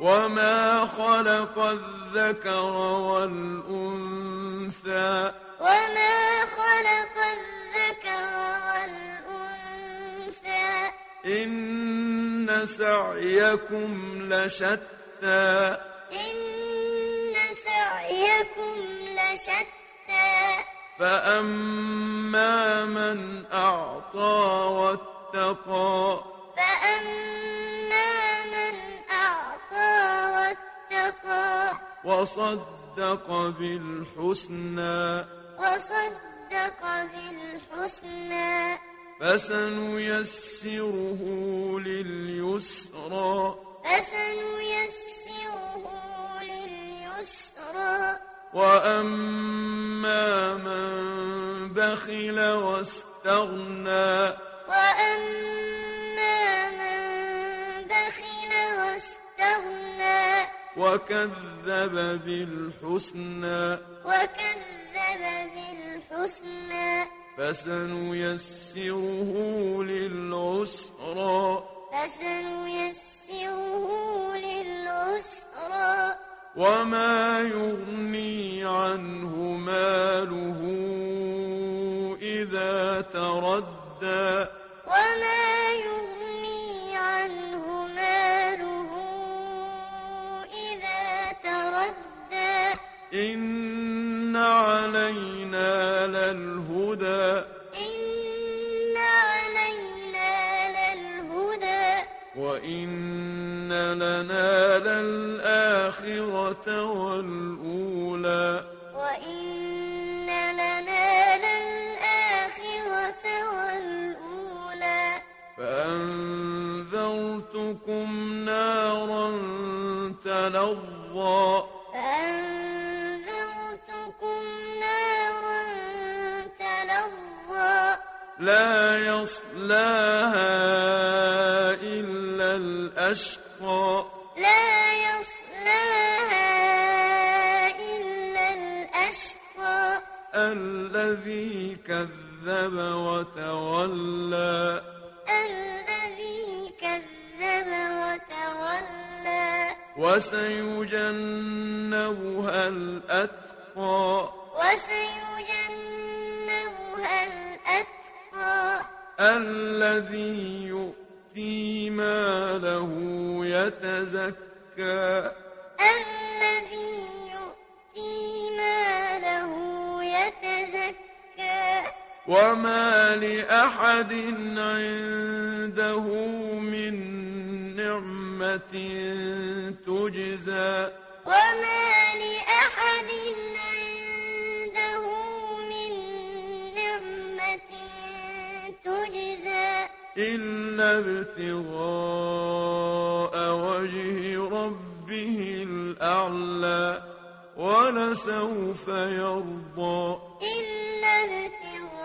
وما خلق الذكر والأنثى وما خلق الذكر والأنثى إن سعيكم لشتى إن سعيكم لشتى فأما من أعطى واتقى فأما وصدق بالحسنى. وصدق بالحسنى. فسنيسره لليسرى. فسنيسره لليسرى. وأما من بخل واستغنى وكذب بالحسنى وكذب بالحسنى فسنيسره للعسرى فسنيسره للعسرى وما يغني عنه ماله إذا تردى وما يغني إن علينا للهدى. إن علينا للهدى. وإن لنا للآخرة والأولى. وإن لنا للآخرة والأولى. فأنذرتكم نارا تلظى. فأنذرتكم لا يصلاها إلا الأشقى. لا يصلاها إلا الأشقى. الذي كذب وتولى. الذي كذب وتولى. وسيجنبها الأتقى. وسيجنبها الأتقى الذي يؤتي ماله يتزكى. الذي يؤتي ماله يتزكى. وما لأحد عنده من نعمة تجزى. وما إلا ابتغاء وجه ربه الأعلى ولسوف يرضى. إلا ابتغاء